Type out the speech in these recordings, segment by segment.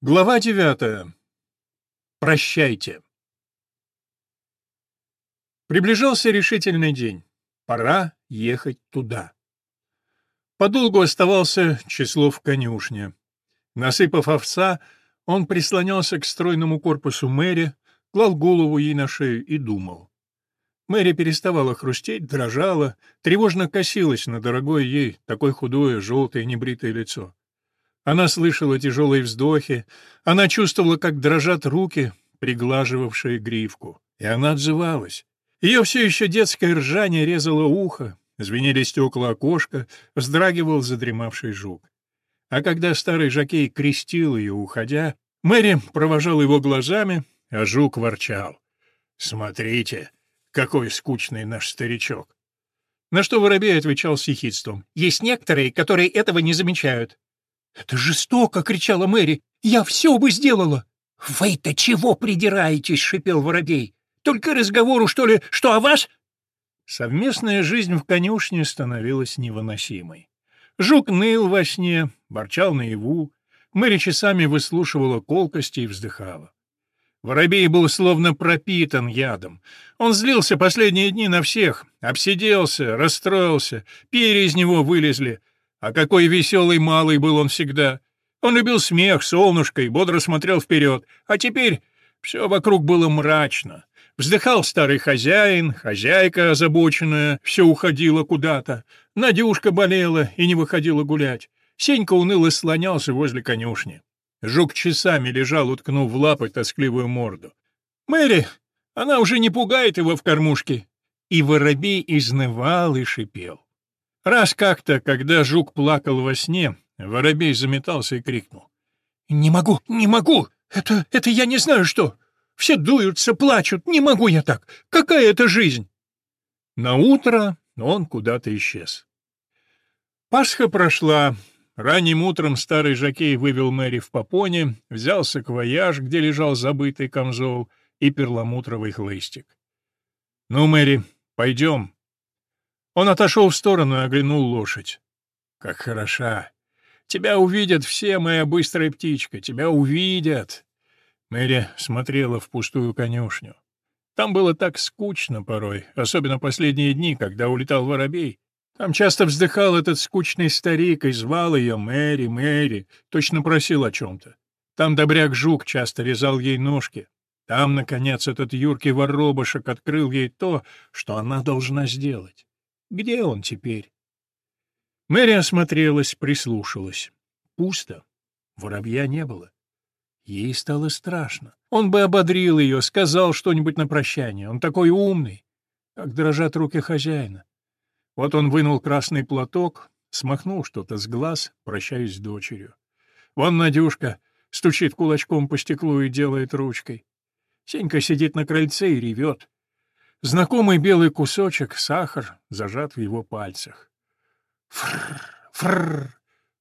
Глава девятая. Прощайте. Приближался решительный день. Пора ехать туда. Подолгу оставался Числов в конюшне. Насыпав овца, он прислонялся к стройному корпусу Мэри, клал голову ей на шею и думал. Мэри переставала хрустеть, дрожала, тревожно косилась на дорогое ей, такое худое, желтое, небритое лицо. Она слышала тяжелые вздохи, она чувствовала, как дрожат руки, приглаживавшие гривку. И она отзывалась. Ее все еще детское ржание резало ухо, звенели стекла окошка, вздрагивал задремавший жук. А когда старый жокей крестил ее, уходя, Мэри провожал его глазами, а жук ворчал. «Смотрите, какой скучный наш старичок!» На что Воробей отвечал с ехидством. «Есть некоторые, которые этого не замечают. «Это жестоко!» — кричала Мэри. «Я все бы сделала!» «Вы-то чего придираетесь?» — шипел воробей. «Только разговору, что ли, что о вас?» Совместная жизнь в конюшне становилась невыносимой. Жук ныл во сне, борчал наяву. Мэри часами выслушивала колкости и вздыхала. Воробей был словно пропитан ядом. Он злился последние дни на всех, обсиделся, расстроился, перья из него вылезли, а какой веселый малый был он всегда! Он любил смех, солнышко и бодро смотрел вперед, а теперь все вокруг было мрачно. Вздыхал старый хозяин, хозяйка озабоченная, все уходила куда-то. Надюшка болела и не выходила гулять. Сенька уныло слонялся возле конюшни. Жук часами лежал, уткнув в лапы тоскливую морду. «Мэри, она уже не пугает его в кормушке!» И воробей изнывал и шипел. Раз как-то, когда жук плакал во сне, воробей заметался и крикнул. «Не могу, не могу! Это, это я не знаю что! Все дуются, плачут, не могу я так! Какая это жизнь!» На утро он куда-то исчез. Пасха прошла. Ранним утром старый жокей вывел Мэри в попоне, взялся к вояж, где лежал забытый камзол и перламутровый хлыстик. «Ну, Мэри, пойдем, он отошел в сторону и оглянул лошадь. «Как хороша! Тебя увидят все, моя быстрая птичка, тебя увидят!» Мэри смотрела в пустую конюшню. Там было так скучно порой, особенно последние дни, когда улетал воробей. Там часто вздыхал этот скучный старик и звал ее Мэри, Мэри, точно просил о чем-то. Там добряк-жук часто резал ей ножки. Там, наконец, этот юркий воробушек открыл ей то, что она должна сделать. Где он теперь? Мэри осмотрелась, прислушалась. Пусто. Воробья не было. Ей стало страшно. Он бы ободрил ее, сказал что-нибудь на прощание. Он такой умный, как дрожат руки хозяина. Вот он вынул красный платок, смахнул что-то с глаз, прощаясь с дочерью. Вон Надюшка стучит кулачком по стеклу и делает ручкой. Сенька сидит на крыльце и ревет. Знакомый белый кусочек, сахар, зажат в его пальцах. «Фррр! Фррр!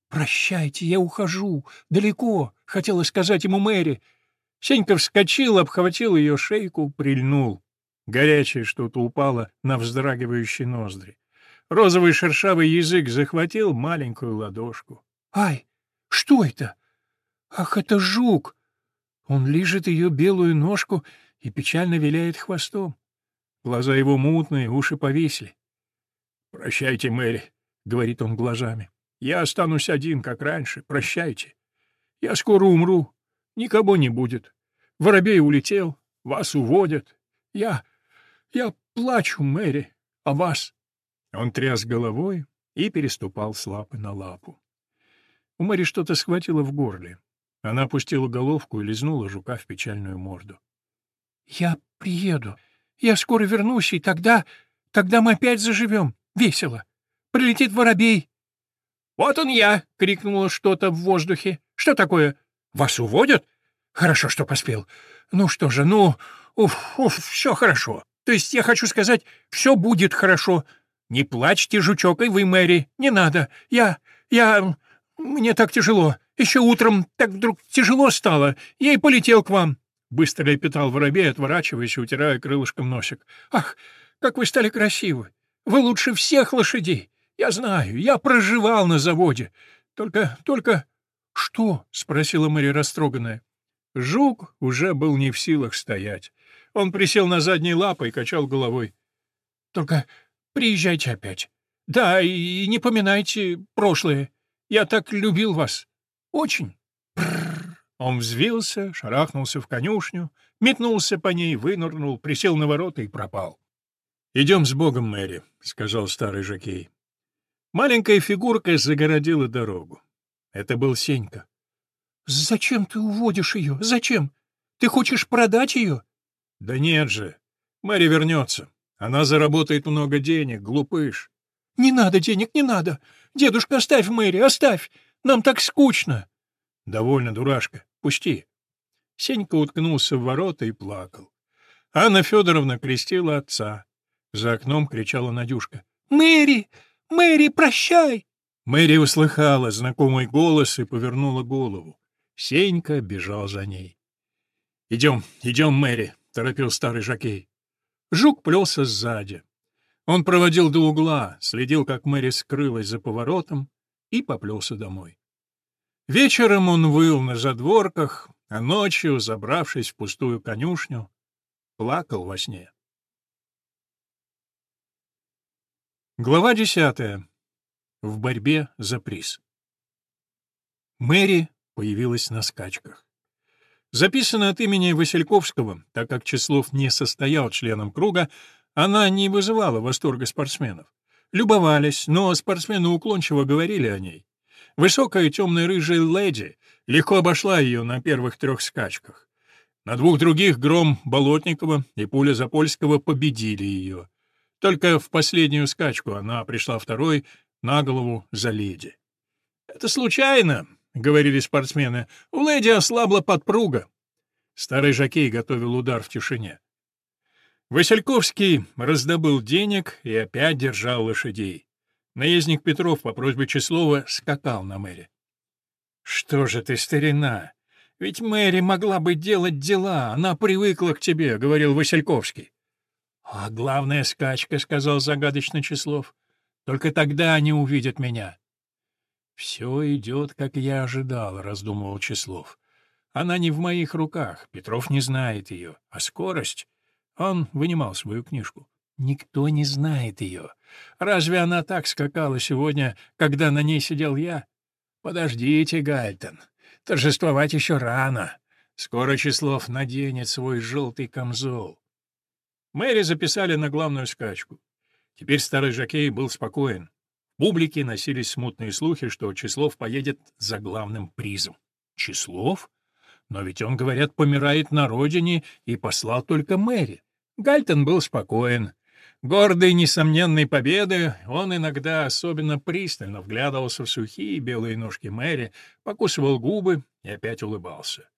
Прощайте, я ухожу! Далеко!» — хотела сказать ему Мэри. Сенька вскочил, обхватил ее шейку, прильнул. Горячее что-то упало на вздрагивающие ноздри. Розовый шершавый язык захватил маленькую ладошку. «Ай, что это? Ах, это жук!» Он лижет ее белую ножку и печально виляет хвостом. Глаза его мутные, уши повисли. «Прощайте, Мэри», — говорит он глазами. «Я останусь один, как раньше. Прощайте. Я скоро умру. Никого не будет. Воробей улетел, вас уводят. Я... я плачу, Мэри, о вас». Он тряс головой и переступал с лапы на лапу. У Мэри что-то схватило в горле. Она опустила головку и лизнула жука в печальную морду. «Я приеду», я скоро вернусь, и тогда... Тогда мы опять заживем. Весело. Прилетит воробей. — Вот он я! — крикнуло что-то в воздухе. — Что такое? Вас уводят? Хорошо, что поспел. Ну что же, ну... Уф, уф, все хорошо. То есть я хочу сказать, все будет хорошо. Не плачьте, жучок, и вы, Мэри. Не надо. Я... я... Мне так тяжело. Еще утром так вдруг тяжело стало. Я и полетел к вам. Быстро лепетал воробей, отворачиваясь и утирая крылышком носик. «Ах, как вы стали красивы! Вы лучше всех лошадей! Я знаю, я проживал на заводе. Только, только... «Что?» — спросила Мэри растроганная. Жук уже был не в силах стоять. Он присел на задние лапы и качал головой. «Только приезжайте опять. Да, и не поминайте прошлое. Я так любил вас. Очень». Он взвился, шарахнулся в конюшню, метнулся по ней, вынырнул, присел на ворота и пропал. «Идем с Богом, Мэри», — сказал старый жокей. Маленькая фигурка загородила дорогу. Это был Сенька. «Зачем ты уводишь ее? Зачем? Ты хочешь продать ее?» «Да нет же. Мэри вернется. Она заработает много денег, глупыш». «Не надо денег, не надо. Дедушка, оставь Мэри, оставь. Нам так скучно». «Довольно, дурашка. Пусти». Сенька уткнулся в ворота и плакал. Анна Федоровна крестила отца. За окном кричала Надюшка. «Мэри! Мэри, прощай!» Мэри услыхала знакомый голос и повернула голову. Сенька бежал за ней. «Идем, идем, Мэри!» — торопил старый жокей. Жук плелся сзади. Он проводил до угла, следил, как Мэри скрылась за поворотом, и поплелся домой. Вечером он выл на задворках, а ночью, забравшись в пустую конюшню, плакал во сне. Глава десятая. В борьбе за приз. Мэри появилась на скачках. Записана от имени Васильковского, так как Числов не состоял членом круга, она не вызывала восторга спортсменов. Любовались, но спортсмены уклончиво говорили о ней. Высокая темная рыжая леди легко обошла ее на первых трех скачках. На двух других Гром Болотникова и Пуля Запольского победили ее. Только в последнюю скачку она пришла второй на голову за леди. «Это случайно», — говорили спортсмены. «У леди ослабла подпруга». Старый жокей готовил удар в тишине. Васильковский раздобыл денег и опять держал лошадей. Наездник Петров по просьбе Числова скакал на Мэри. «Что же ты, старина? Ведь Мэри могла бы делать дела, она привыкла к тебе», — говорил Васильковский. «А главная скачка», — сказал загадочно Числов. «Только тогда они увидят меня». «Все идет, как я ожидал», — раздумывал Числов. «Она не в моих руках, Петров не знает ее, а скорость...» Он вынимал свою книжку. «Никто не знает ее. Разве она так скакала сегодня, когда на ней сидел я? Подождите, Гальтон, торжествовать еще рано. Скоро Числов наденет свой желтый камзол. Мэри записали на главную скачку. Теперь старый жокей был спокоен. В публике носились смутные слухи, что Числов поедет за главным призом. Числов? Но ведь он, говорят, помирает на родине и послал только Мэри. Гальтон был спокоен. Гордый несомненной победы, он иногда особенно пристально вглядывался в сухие белые ножки Мэри, покусывал губы и опять улыбался.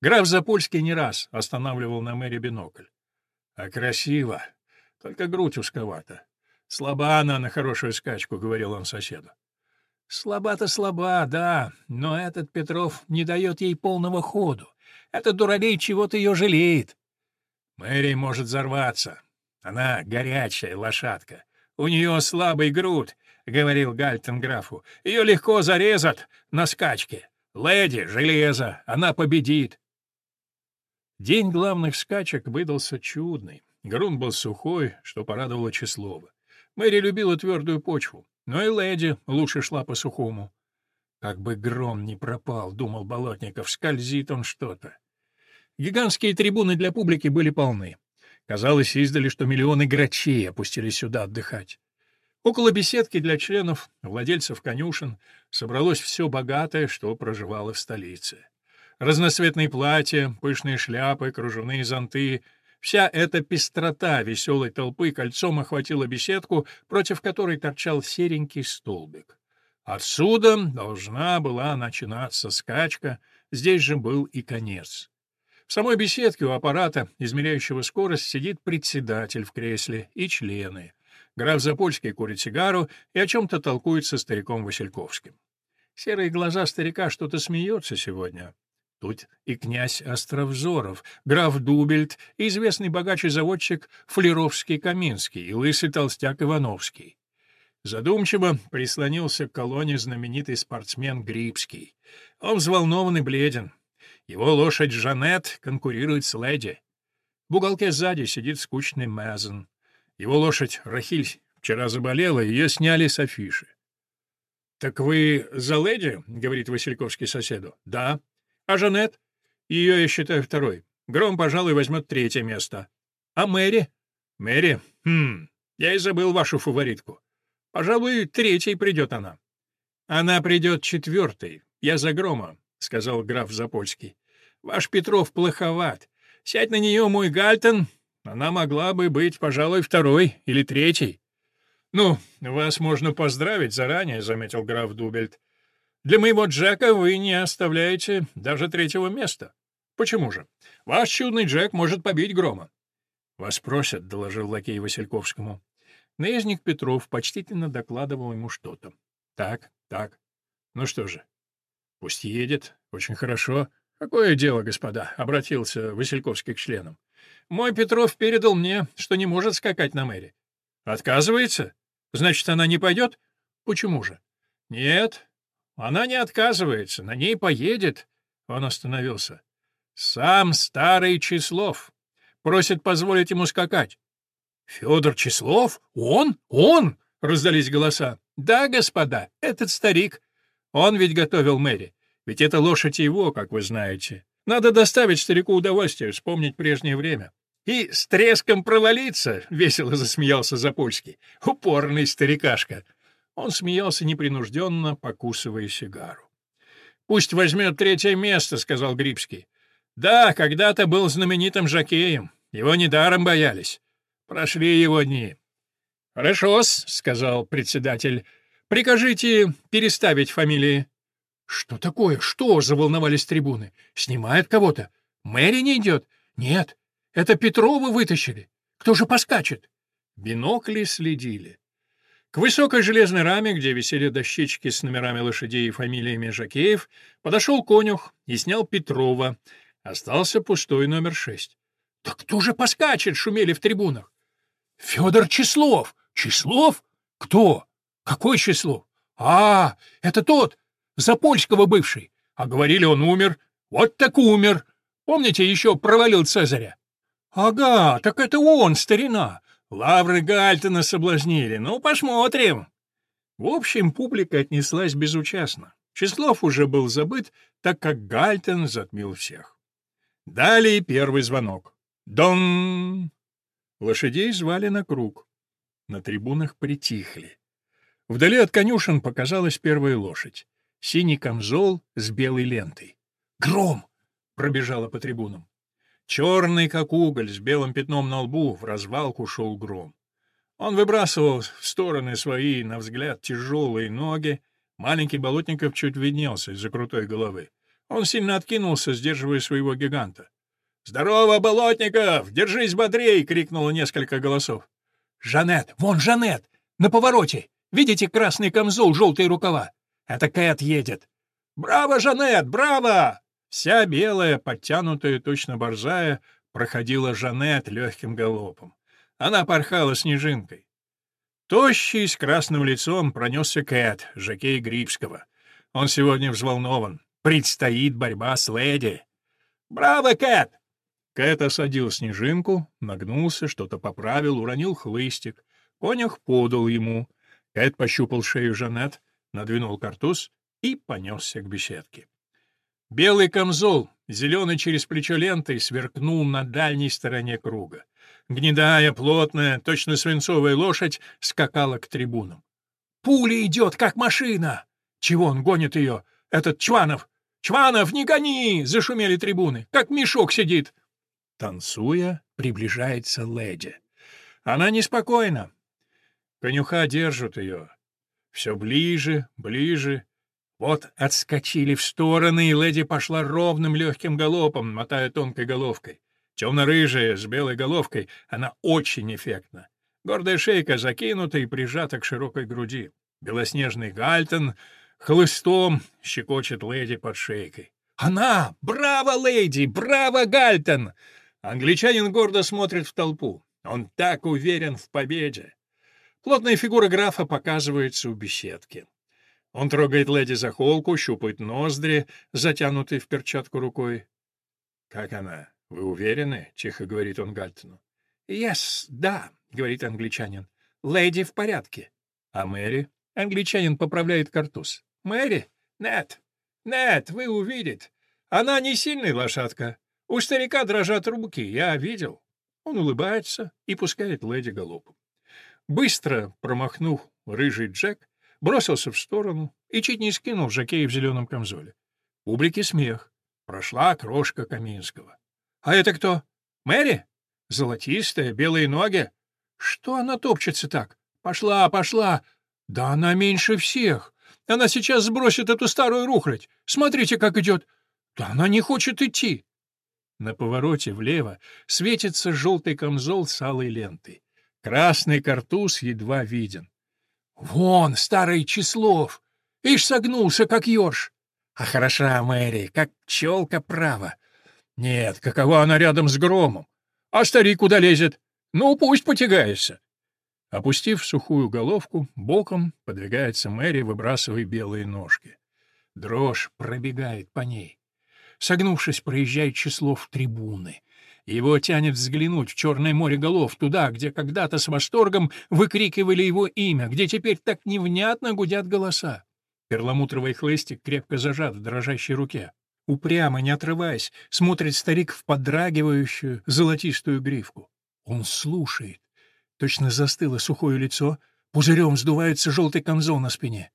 Граф Запольский не раз останавливал на Мэри бинокль. А красиво. Только грудь узковата. Слаба она на хорошую скачку, — говорил он соседу. Слаба-то слаба, да, но этот Петров не дает ей полного ходу. Этот дуралей чего-то ее жалеет. Мэри может взорваться. Она горячая лошадка. У нее слабый грудь, — говорил Гальтон графу. Ее легко зарезат на скачке. Леди — железо, она победит. День главных скачек выдался чудный. Грунт был сухой, что порадовало Числова. Мэри любила твердую почву, но и леди лучше шла по сухому. «Как бы гром не пропал», — думал Болотников, — «скользит он что-то». Гигантские трибуны для публики были полны. Казалось, издали, что миллионы грачей опустились сюда отдыхать. Около беседки для членов, владельцев конюшен, собралось все богатое, что проживало в столице. Разноцветные платья, пышные шляпы, кружевные зонты — вся эта пестрота веселой толпы кольцом охватила беседку, против которой торчал серенький столбик. Отсюда должна была начинаться скачка, здесь же был и конец. В самой беседке у аппарата, измеряющего скорость, сидит председатель в кресле и члены. Граф Запольский курит сигару и о чем-то толкует со стариком Васильковским. Серые глаза старика что-то смеется сегодня. Тут и князь Островзоров, граф Дубельт, и известный богач и заводчик Флеровский-Каминский, и лысый толстяк Ивановский. Задумчиво прислонился к колонне знаменитый спортсмен Грибский. Он взволнован и бледен. Его лошадь Жанет конкурирует с леди. В уголке сзади сидит скучный Мазен. Его лошадь Рахиль вчера заболела, ее сняли с афиши. «Так вы за леди?» — говорит Васильковский соседу. «Да». «А Жанет?» «Ее я считаю второй. Гром, пожалуй, возьмет третье место». «А Мэри?» «Мэри? Хм, я и забыл вашу фаворитку. Пожалуй, третьей придет она». «Она придет четвертой. Я за Грома», — сказал граф Запольский. «Ваш Петров плоховат. Сядь на нее, мой Гальтон, она могла бы быть, пожалуй, второй или третьей». «Ну, вас можно поздравить заранее», — заметил граф Дубельт. «Для моего Джека вы не оставляете даже третьего места. Почему же? Ваш чудный Джек может побить Грома». «Вас просят», — доложил лакей Васильковскому. Наездник Петров почтительно докладывал ему что-то. Так, так. Ну что же, пусть едет. Очень хорошо. Какое дело, господа? Обратился Васильковский к членам. Мой Петров передал мне, что не может скакать на мэре. Отказывается? Значит, она не пойдет? Почему же? Нет, она не отказывается, на ней поедет. Он остановился. Сам старый Числов просит позволить ему скакать. «Федор Числов? Он? Он?» — раздались голоса. «Да, господа, этот старик. Он ведь готовил Мэри. Ведь это лошадь его, как вы знаете. Надо доставить старику удовольствие, вспомнить прежнее время». «И с треском провалиться!» — весело засмеялся Запольский. «Упорный старикашка!» Он смеялся непринужденно, покусывая сигару. «Пусть возьмет третье место», — сказал Грибский. «Да, когда-то был знаменитым жокеем. Его недаром боялись. Прошли его дни. хорошо сказал председатель. «Прикажите переставить фамилии». «Что такое? Что?» — заволновались трибуны. «Снимают кого-то? Мэри не идет?» «Нет, это Петрова вытащили. Кто же поскачет?» Бинокли следили. К высокой железной раме, где висели дощечки с номерами лошадей и фамилиями жакеев, подошел конюх и снял Петрова. Остался пустой номер шесть. «Да кто же поскачет?» — шумели в трибунах. Федор Числов. Числов? Кто? Какой Числов? А, это тот, Запольского бывший. А говорили, он умер. Вот так умер. Помните, еще провалил Цезаря? Ага, так это он, старина. Лавры Гальтона соблазнили. Ну, посмотрим. В общем, публика отнеслась безучастно. Числов уже был забыт, так как Гальтон затмил всех. Далее первый звонок. Дон! Лошадей звали на круг. На трибунах притихли. Вдали от конюшен показалась первая лошадь. Синий камзол с белой лентой. «Гром!» — пробежала по трибунам. Черный, как уголь, с белым пятном на лбу, в развалку шел гром. Он выбрасывал в стороны свои, на взгляд, тяжелые ноги. Маленький Болотников чуть виднелся из-за крутой головы. Он сильно откинулся, сдерживая своего гиганта. «Здорово, Болотников! Держись бодрей!» — крикнуло несколько голосов. «Жанет! Вон Жанет! На повороте! Видите красный камзол, желтые рукава? Это Кэт едет!» «Браво, Жанет! Браво!» Вся белая, подтянутая, точно борзая, проходила Жанет легким галопом. Она порхала снежинкой. Тощий, с красным лицом, пронесся Кэт, жакей Грибского. Он сегодня взволнован. Предстоит борьба с леди. «Браво, Кэт! Кэт осадил снежинку, нагнулся, что-то поправил, уронил хлыстик. Конях подал ему. Кэт пощупал шею Жанет, надвинул картуз и понесся к беседке. Белый камзол, зеленый через плечо лентой, сверкнул на дальней стороне круга. Гнедая, плотная, точно свинцовая лошадь скакала к трибунам. «Пуля идет, как машина!» «Чего он гонит ее? Этот Чванов!» «Чванов, не гони!» — зашумели трибуны. «Как мешок сидит!» Танцуя, приближается леди. Она неспокойна. Конюха держат ее. Все ближе, ближе. Вот отскочили в стороны, и леди пошла ровным легким галопом, мотая тонкой головкой. Темно-рыжая, с белой головкой, она очень эффектна. Гордая шейка закинута и прижата к широкой груди. Белоснежный гальтон хлыстом щекочет леди под шейкой. «Она! Браво, леди! Браво, Гальтон!» Англичанин гордо смотрит в толпу. Он так уверен в победе. Плотная фигура графа показывается у беседки. Он трогает леди за холку, щупает ноздри, затянутые в перчатку рукой. «Как она? Вы уверены?» — тихо говорит он Гальтону. «Yes, да», — говорит англичанин. «Леди в порядке». «А Мэри?» — англичанин поправляет картуз. «Мэри? Нет, нет, вы увидите. Она не сильная лошадка. У старика дрожат руки, я видел». Он улыбается и пускает леди галопом. Быстро промахнув рыжий Джек, бросился в сторону и чуть не скинул Жакея в зеленом камзоле. Публике смех. Прошла крошка Каминского. «А это кто? Мэри? Золотистая, белые ноги? Что она топчется так? Пошла, пошла! Да она меньше всех! Она сейчас сбросит эту старую рухлядь! Смотрите, как идет! Да она не хочет идти!» На повороте влево светится желтый камзол с алой лентой. Красный картуз едва виден. Вон, старый Числов! Ишь согнулся, как ёрш. А хороша Мэри, как пчелка права. Нет, какова она рядом с громом. А старик куда лезет? Ну, пусть потягается. Опустив сухую головку, боком подвигается Мэри, выбрасывая белые ножки. Дрожь пробегает по ней. Согнувшись, проезжает Числов трибуны. Его тянет взглянуть в черное море голов, туда, где когда-то с восторгом выкрикивали его имя, где теперь так невнятно гудят голоса. Перламутровый хлыстик крепко зажат в дрожащей руке. Упрямо, не отрываясь, смотрит старик в подрагивающую золотистую гривку. Он слушает. Точно застыло сухое лицо, пузырем сдувается желтый камзол на спине.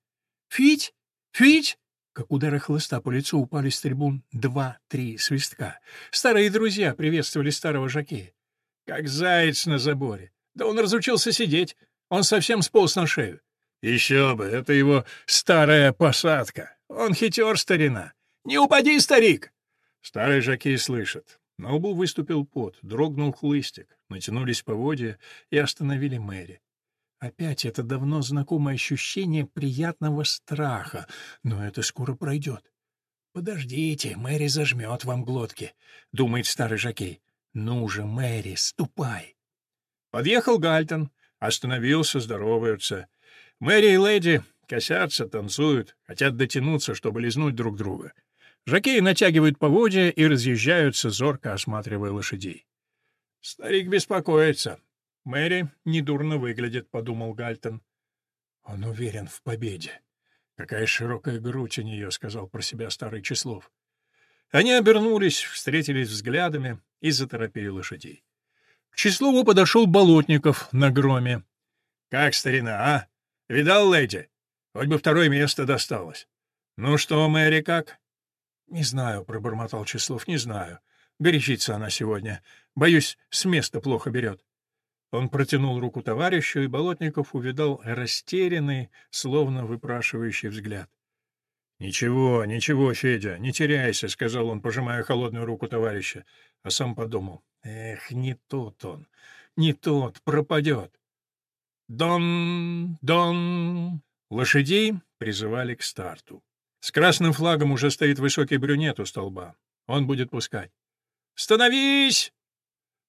«Фить! Фить!» Как удары хлыста по лицу упали с трибун два-три свистка. Старые друзья приветствовали старого жакея. Как заяц на заборе. Да он разучился сидеть. Он совсем сполз на шею. Еще бы, это его старая посадка. Он хитер, старина. Не упади, старик! Старый жакей слышит. На лбу выступил пот, дрогнул хлыстик, натянулись поводья и остановили Мэри. Опять это давно знакомое ощущение приятного страха, но это скоро пройдет. «Подождите, Мэри зажмет вам глотки», — думает старый жокей. «Ну же, Мэри, ступай». Подъехал Гальтон, остановился, здороваются. Мэри и леди косятся, танцуют, хотят дотянуться, чтобы лизнуть друг друга. Жокеи натягивают поводья и разъезжаются, зорко осматривая лошадей. Старик беспокоится. «Мэри недурно выглядит», — подумал Гальтон. «Он уверен в победе. Какая широкая грудь у нее», — сказал про себя старый Числов. Они обернулись, встретились взглядами и заторопили лошадей. К Числову подошел Болотников на громе. «Как старина, а? Видал, леди? Хоть бы второе место досталось. Ну что, Мэри, как?» «Не знаю», — пробормотал Числов, — «не знаю. Горячится она сегодня. Боюсь, с места плохо берет». Он протянул руку товарищу, и Болотников увидал растерянный, словно выпрашивающий взгляд. «Ничего, ничего, Федя, не теряйся», — сказал он, пожимая холодную руку товарища, а сам подумал. «Эх, не тот он, не тот, пропадет». «Дон! Дон!» Лошадей призывали к старту. С красным флагом уже стоит высокий брюнет у столба. Он будет пускать. «Становись!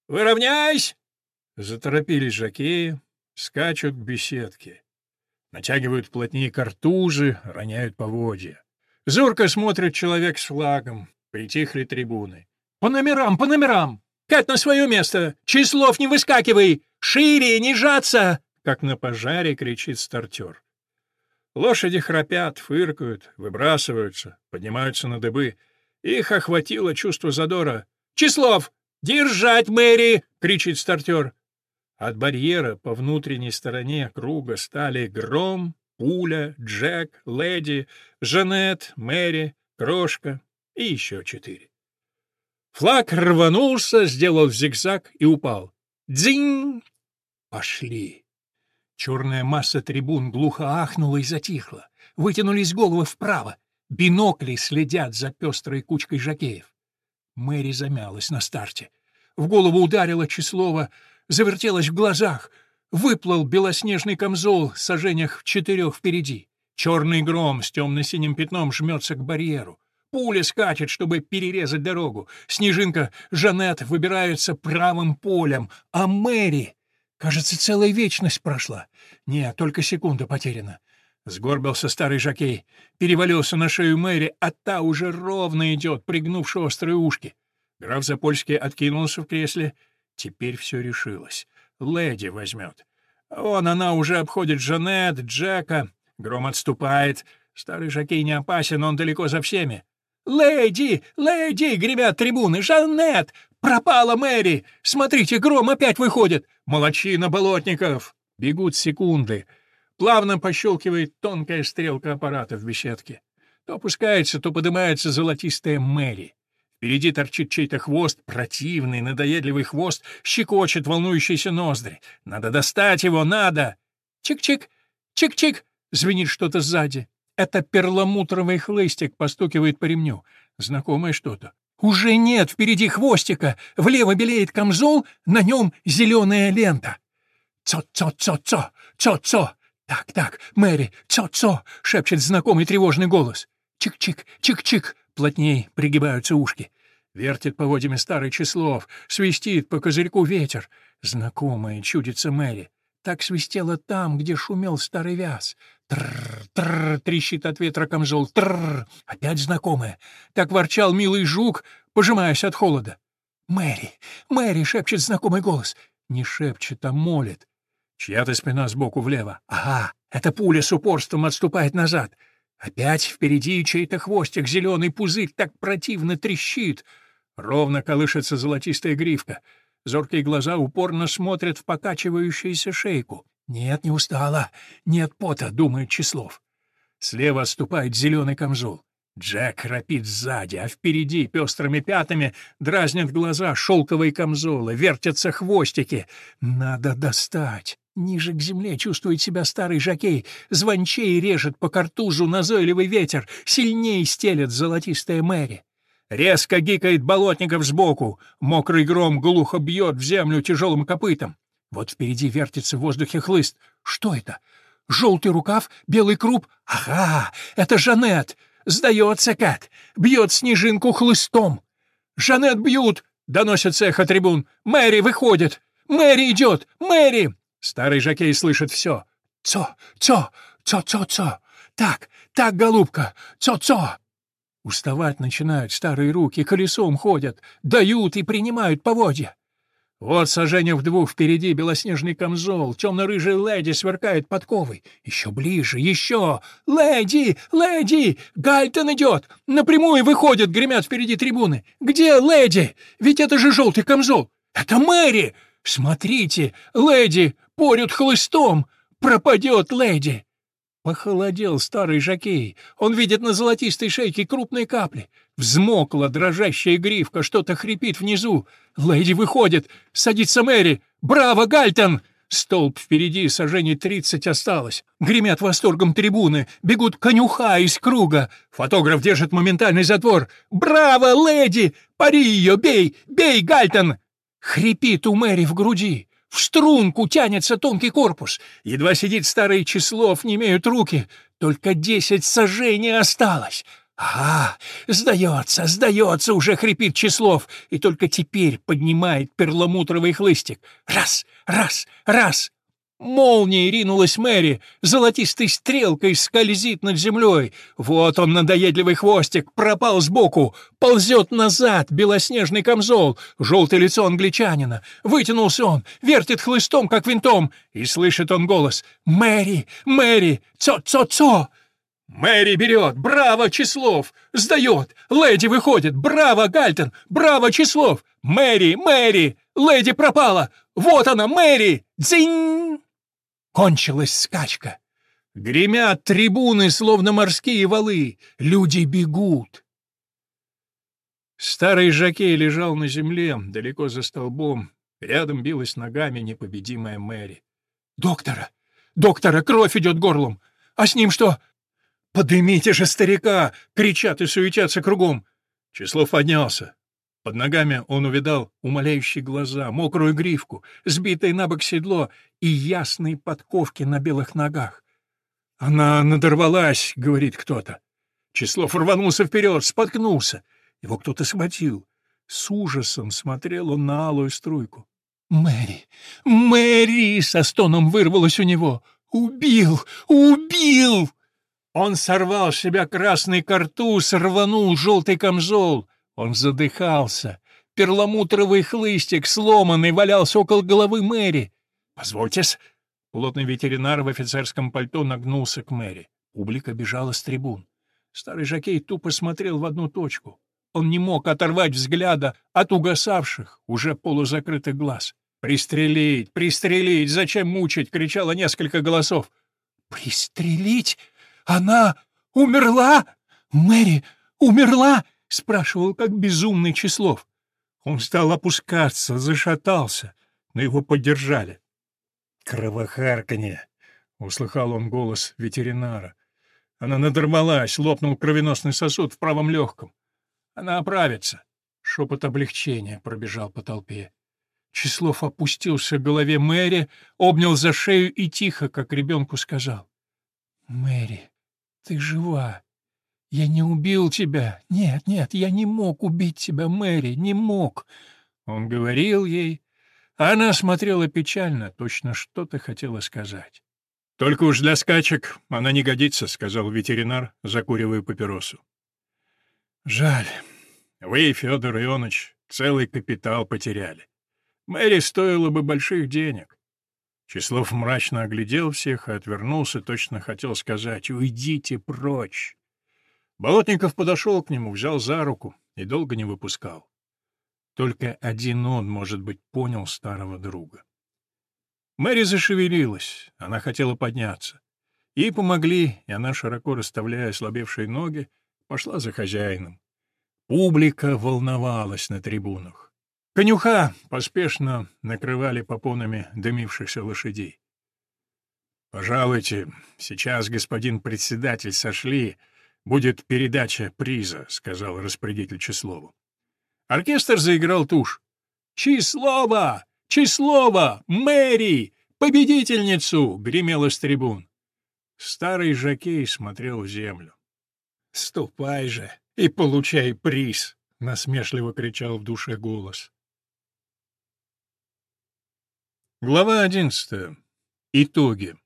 Выровняйся!» Заторопились жакеи, скачут к беседке. Натягивают плотнее картузы, роняют поводья. Зорко смотрит человек с флагом, притихли трибуны. «По номерам, по номерам! Кать на свое место! Числов не выскакивай! Шире, не жаться!» Как на пожаре кричит стартер. Лошади храпят, фыркают, выбрасываются, поднимаются на дыбы. Их охватило чувство задора. «Числов! Держать, Мэри!» — кричит стартер. От барьера по внутренней стороне круга стали Гром, Пуля, Джек, Леди, Жанет, Мэри, Крошка и еще четыре. Флаг рванулся, сделал зигзаг и упал. Дзинь! Пошли. Черная масса трибун глухо ахнула и затихла. Вытянулись головы вправо. Бинокли следят за пестрой кучкой жакеев. Мэри замялась на старте. В голову ударило Числова завертелось в глазах. Выплыл белоснежный камзол в сажениях в четырех впереди. Черный гром с темно-синим пятном жмется к барьеру. Пуля скачет, чтобы перерезать дорогу. Снежинка Жанет выбирается правым полем, а Мэри Кажется, целая вечность прошла. Нет, только секунда потеряна. Сгорбился старый жокей, перевалился на шею Мэри, а та уже ровно идет, пригнувши острые ушки. Граф Запольский откинулся в кресле. Теперь все решилось. Леди возьмет. Вон она уже обходит Жанет, Джека. Гром отступает. Старый жокей не опасен, он далеко за всеми. «Леди! Леди!» — гремят трибуны. «Жанет! Пропала Мэри! Смотрите, гром опять выходит! Молодчина болотников!» Бегут секунды. Плавно пощелкивает тонкая стрелка аппарата в беседке. То опускается, то поднимается золотистая Мэри. Впереди торчит чей-то хвост, противный, надоедливый хвост, щекочет волнующиеся ноздри. Надо достать его, надо! Чик-чик, чик-чик, звенит что-то сзади. Это перламутровый хлыстик постукивает по ремню. Знакомое что-то. Уже нет впереди хвостика. Влево белеет камзол, на нем зеленая лента. «Цо-цо-цо-цо! Цо-цо!» «Так, так, Мэри, цо-цо!» — шепчет знакомый тревожный голос. «Чик-чик, чик-чик!» — плотней пригибаются ушки. Вертит поводьями старый числов, свистит по козырьку ветер. Знакомое чудится Мэри. Так свистело там, где шумел старый вяз. Тррр, тррр, трещит от ветра камзол. Тррр, опять знакомое. Так ворчал милый жук, пожимаясь от холода. «Мэри! Мэри!» — шепчет знакомый голос. Не шепчет, а молит. Чья-то спина сбоку влево. Ага, эта пуля с упорством отступает назад. Опять впереди чей-то хвостик, зеленый пузырь так противно трещит. Ровно колышется золотистая гривка. Зоркие глаза упорно смотрят в покачивающуюся шейку. «Нет, не устала. Нет пота», — думает Числов. Слева отступает зеленый камзол. Джек храпит сзади, а впереди пестрыми пятами дразнят глаза шелковые камзолы, вертятся хвостики. Надо достать. Ниже к земле чувствует себя старый жакей, звончей режет по картузу назойливый ветер, сильнее стелет золотистая Мэри. Резко гикает болотников сбоку, мокрый гром глухо бьет в землю тяжелым копытом. Вот впереди вертится в воздухе хлыст. Что это? Желтый рукав, белый круп? Ага, это Жанет! Сдается как! Бьет снежинку хлыстом! «Жанет бьют!» — доносится эхо трибун. «Мэри выходит! Мэри идет! Мэри!» Старый жокей слышит все. «Цо! Цо! Цо-цо-цо! Так! Так, голубка! Цо-цо!» Уставать начинают старые руки, колесом ходят, дают и принимают поводья. Вот сожжение в двух впереди белоснежный камзол, темно-рыжая леди сверкает подковой. Еще ближе, еще! Леди! Леди! Гальтон идет! Напрямую выходит, гремят впереди трибуны. Где леди? Ведь это же желтый камзол! Это Мэри! Смотрите, леди порют хлыстом! Пропадет леди! Похолодел старый жокей. Он видит на золотистой шейке крупные капли. Взмокла дрожащая гривка, что-то хрипит внизу. Леди выходит. Садится Мэри. «Браво, Гальтон!» Столб впереди, сожжений тридцать осталось. Гремят восторгом трибуны, бегут конюха из круга. Фотограф держит моментальный затвор. «Браво, леди! Пари ее, бей! Бей, Гальтон!» Хрипит у Мэри в груди. В струнку тянется тонкий корпус. Едва сидит старый числов, не имеют руки. Только десять сожжений осталось. «Ага, сдается, сдается!» — уже хрипит Числов, и только теперь поднимает перламутровый хлыстик. Раз, раз, раз! Молнией ринулась Мэри, золотистой стрелкой скользит над землей. Вот он, надоедливый хвостик, пропал сбоку, ползет назад белоснежный камзол, желтое лицо англичанина. Вытянулся он, вертит хлыстом, как винтом, и слышит он голос «Мэри! Мэри! Цо-цо-цо!» Мэри берет! Браво, Числов! Сдает! Леди выходит! Браво, Гальтон! Браво, Числов! Мэри! Мэри! Леди пропала! Вот она, Мэри! Дзинь! Кончилась скачка. Гремят трибуны, словно морские валы. Люди бегут. Старый жакей лежал на земле, далеко за столбом. Рядом билась ногами непобедимая Мэри. «Доктора! Доктора! Кровь идет горлом! А с ним что?» «Подымите же старика!» — кричат и суетятся кругом. Числов поднялся. Под ногами он увидал умоляющие глаза, мокрую гривку, сбитое на бок седло и ясные подковки на белых ногах. «Она надорвалась», — говорит кто-то. Числов рванулся вперед, споткнулся. Его кто-то схватил. С ужасом смотрел он на алую струйку. Мэри! Мэри!» — со стоном вырвалось у него. «Убил! Убил!» Он сорвал с себя красный картуз, рванул желтый камзол. Он задыхался. Перламутровый хлыстик, сломанный, валялся около головы Мэри. «Позвольте-с!» Плотный ветеринар в офицерском пальто нагнулся к Мэри. Публика бежала с трибун. Старый жокей тупо смотрел в одну точку. Он не мог оторвать взгляда от угасавших, уже полузакрытых глаз. «Пристрелить! Пристрелить! Зачем мучить?» — кричало несколько голосов. «Пристрелить? Она умерла? Мэри умерла?» — спрашивал как безумный Числов. Он стал опускаться, зашатался, но его поддержали. «Кровохарканье!» — услыхал он голос ветеринара. Она надорвалась, лопнул кровеносный сосуд в правом легком. Она оправится. Шепот облегчения пробежал по толпе. Числов опустился к голове Мэри, обнял за шею и тихо, как ребенку, сказал. «Мэри, ты жива. Я не убил тебя. Нет, нет, я не мог убить тебя, Мэри, не мог». Он говорил ей, она смотрела печально, точно что-то хотела сказать. «Только уж для скачек она не годится», — сказал ветеринар, закуривая папиросу. Жаль. Вы, Федор Ионович, целый капитал потеряли. Мэри стоило бы больших денег. Числов мрачно оглядел всех и отвернулся, точно хотел сказать «Уйдите прочь!». Болотников подошел к нему, взял за руку и долго не выпускал. Только один он, может быть, понял старого друга. Мэри зашевелилась, она хотела подняться. Ей помогли, и она, широко расставляя ослабевшие ноги, пошла за хозяином. Публика волновалась на трибунах. Конюха поспешно накрывали попонами дымившихся лошадей. «Пожалуйте, сейчас, господин председатель, сошли, будет передача приза», — сказал распорядитель Числову. Оркестр заиграл тушь. «Числова! Числова! Мэри! Победительницу!» — гремело с трибун. Старый жокей смотрел в землю. «Ступай же и получай приз!» — насмешливо кричал в душе голос. Глава одиннадцатая. Итоги.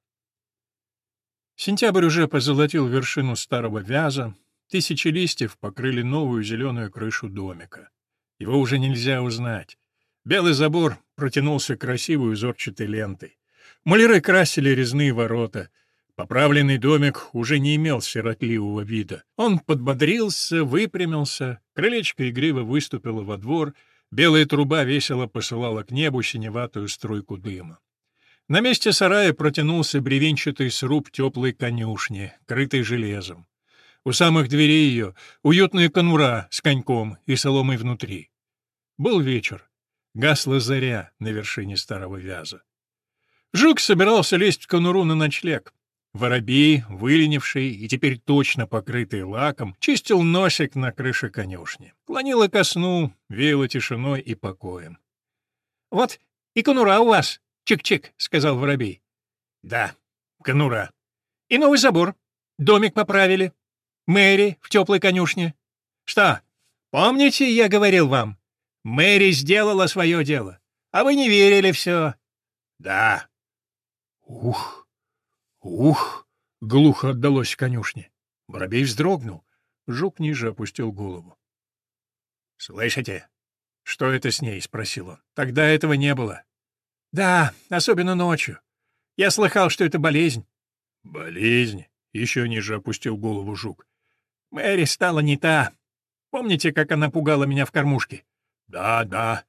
Сентябрь уже позолотил вершину старого вяза, тысячи листьев покрыли новую зеленую крышу домика. Его уже нельзя узнать. Белый забор протянулся красивой узорчатой лентой. Маляры красили резные ворота — Поправленный домик уже не имел сиротливого вида. Он подбодрился, выпрямился, крылечко игриво выступило во двор, белая труба весело посылала к небу синеватую струйку дыма. На месте сарая протянулся бревенчатый сруб теплой конюшни, крытой железом. У самых дверей ее уютная конура с коньком и соломой внутри. Был вечер. Гасла заря на вершине старого вяза. Жук собирался лезть в конуру на ночлег. Воробей, выленивший и теперь точно покрытый лаком, чистил носик на крыше конюшни. Клонило ко сну, веяло тишиной и покоем. — Вот и конура у вас, чик-чик, — сказал воробей. — Да, конура. — И новый забор. Домик поправили. Мэри в теплой конюшне. — Что, помните, я говорил вам? Мэри сделала свое дело, а вы не верили все. — Да. — Ух! «Ух!» — глухо отдалось в конюшне. Воробей вздрогнул. Жук ниже опустил голову. «Слышите? Что это с ней?» — спросил он. «Тогда этого не было». «Да, особенно ночью. Я слыхал, что это болезнь». «Болезнь?» — еще ниже опустил голову жук. «Мэри стала не та. Помните, как она пугала меня в кормушке?» «Да, да».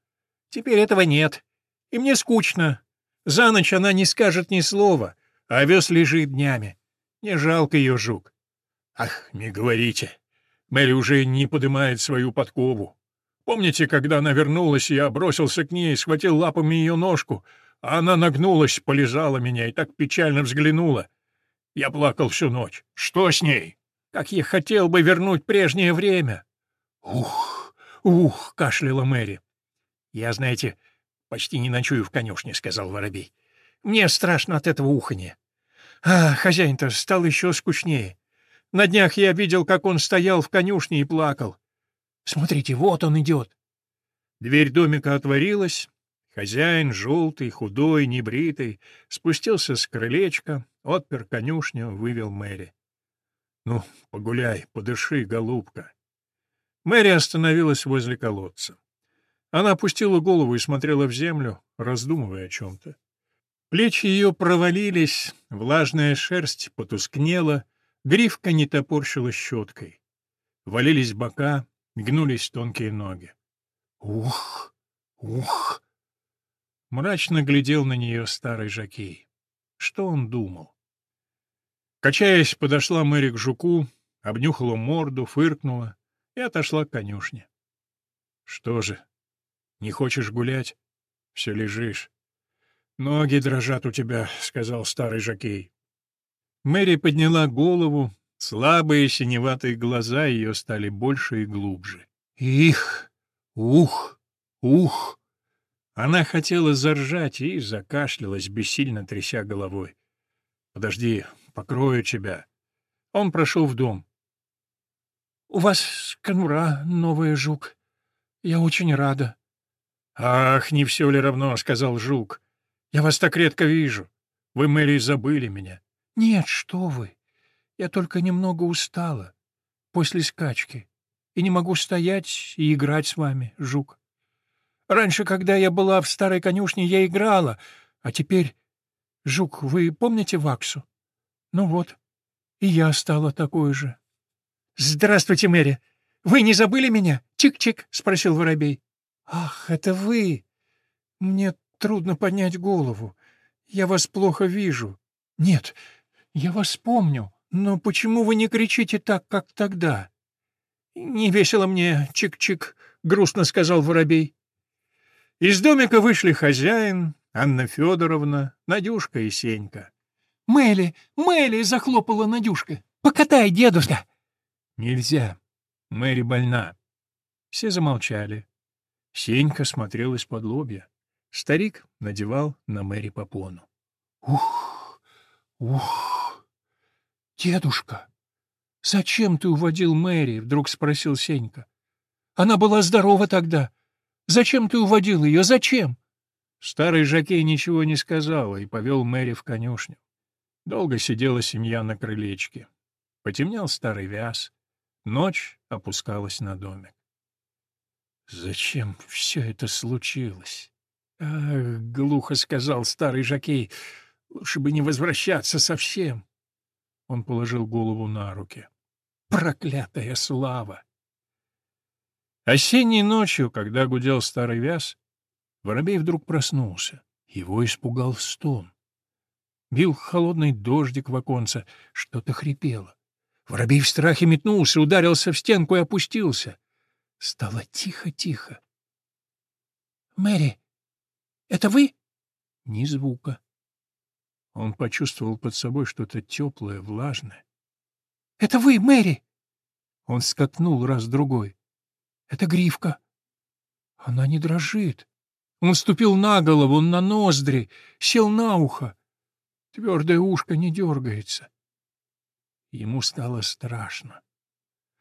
«Теперь этого нет. И мне скучно. За ночь она не скажет ни слова, а овес лежит днями. Не жалко ее, жук. Ах, не говорите. Мэри уже не поднимает свою подкову. Помните, когда она вернулась, я бросился к ней, схватил лапами ее ножку, а она нагнулась, полизала меня и так печально взглянула. Я плакал всю ночь. Что с ней? Как я хотел бы вернуть прежнее время. Ух, ух, кашляла Мэри. Я, знаете, почти не ночую в конюшне, сказал воробей. Мне страшно от этого уханья. А, хозяин-то стал еще скучнее. На днях я видел, как он стоял в конюшне и плакал. Смотрите, вот он идет. Дверь домика отворилась. Хозяин, желтый, худой, небритый, спустился с крылечка, отпер конюшню, вывел Мэри. — Ну, погуляй, подыши, голубка. Мэри остановилась возле колодца. Она опустила голову и смотрела в землю, раздумывая о чем-то. Плечи ее провалились, влажная шерсть потускнела, гривка не топорщила щеткой. Валились бока, гнулись тонкие ноги. «Ух! Ух!» Мрачно глядел на нее старый жокей. Что он думал? Качаясь, подошла Мэри к жуку, обнюхала морду, фыркнула и отошла к конюшне. — Что же, не хочешь гулять? Все лежишь. — Ноги дрожат у тебя, — сказал старый жокей. Мэри подняла голову, слабые синеватые глаза ее стали больше и глубже. Их! Ух! Ух! Она хотела заржать и закашлялась, бессильно тряся головой. — Подожди, покрою тебя. Он прошел в дом. — У вас конура новая, жук. Я очень рада. — Ах, не все ли равно, — сказал жук. — Я вас так редко вижу. Вы, Мэри, забыли меня. — Нет, что вы. Я только немного устала после скачки и не могу стоять и играть с вами, жук. Раньше, когда я была в старой конюшне, я играла, а теперь... Жук, вы помните Ваксу? Ну вот, и я стала такой же. — Здравствуйте, Мэри! Вы не забыли меня? Чик-чик, — спросил воробей. — Ах, это вы! Мне трудно поднять голову. Я вас плохо вижу. Нет, я вас помню, но почему вы не кричите так, как тогда? — Не весело мне, чик-чик, — грустно сказал воробей. Из домика вышли хозяин, Анна Федоровна, Надюшка и Сенька. — Мэли, Мэли! — захлопала Надюшка. — Покатай, дедушка! — Нельзя. Мэри больна. Все замолчали. Сенька смотрел из-под лобья. Старик надевал на Мэри попону. — Ух! Ух! Дедушка! Зачем ты уводил Мэри? — вдруг спросил Сенька. — Она была здорова тогда. Зачем ты уводил ее? Зачем?» Старый Жакей ничего не сказал и повел Мэри в конюшню. Долго сидела семья на крылечке. Потемнел старый вяз. Ночь опускалась на домик. «Зачем все это случилось?» «Ах, — глухо сказал старый Жакей, — лучше бы не возвращаться совсем». Он положил голову на руки. «Проклятая слава!» Осенней ночью, когда гудел старый вяз, воробей вдруг проснулся. Его испугал стон. Бил холодный дождик в оконце, что-то хрипело. Воробей в страхе метнулся, ударился в стенку и опустился. Стало тихо-тихо. — Мэри, это вы? Ни звука. Он почувствовал под собой что-то теплое, влажное. — Это вы, Мэри? Он скакнул раз-другой. Это гривка. Она не дрожит. Он ступил на голову, на ноздри, сел на ухо. Твердое ушко не дергается. Ему стало страшно.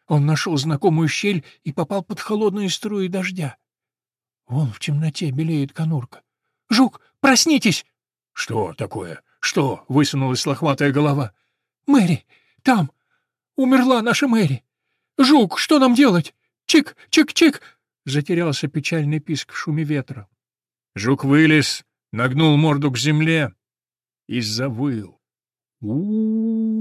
Он нашел знакомую щель и попал под холодные струи дождя. Вон в темноте белеет конурка. «Жук, проснитесь!» «Что такое? Что?» — высунулась лохматая голова. «Мэри! Там! Умерла наша Мэри! Жук, что нам делать? Чик, чик-чик!» Затерялся печальный писк в шуме ветра. Жук вылез, нагнул морду к земле и завыл. у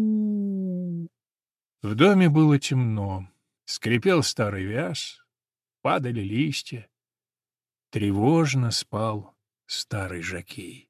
В доме было темно. Скрипел старый вяз, падали листья. Тревожно спал старый жакей.